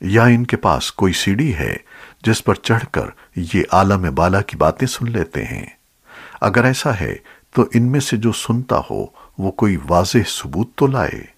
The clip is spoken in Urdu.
یا ان کے پاس کوئی سیڑھی ہے جس پر چڑھ کر یہ عالم بالا کی باتیں سن لیتے ہیں۔ اگر ایسا ہے تو ان میں سے جو سنتا ہو وہ کوئی واضح ثبوت تو لائے۔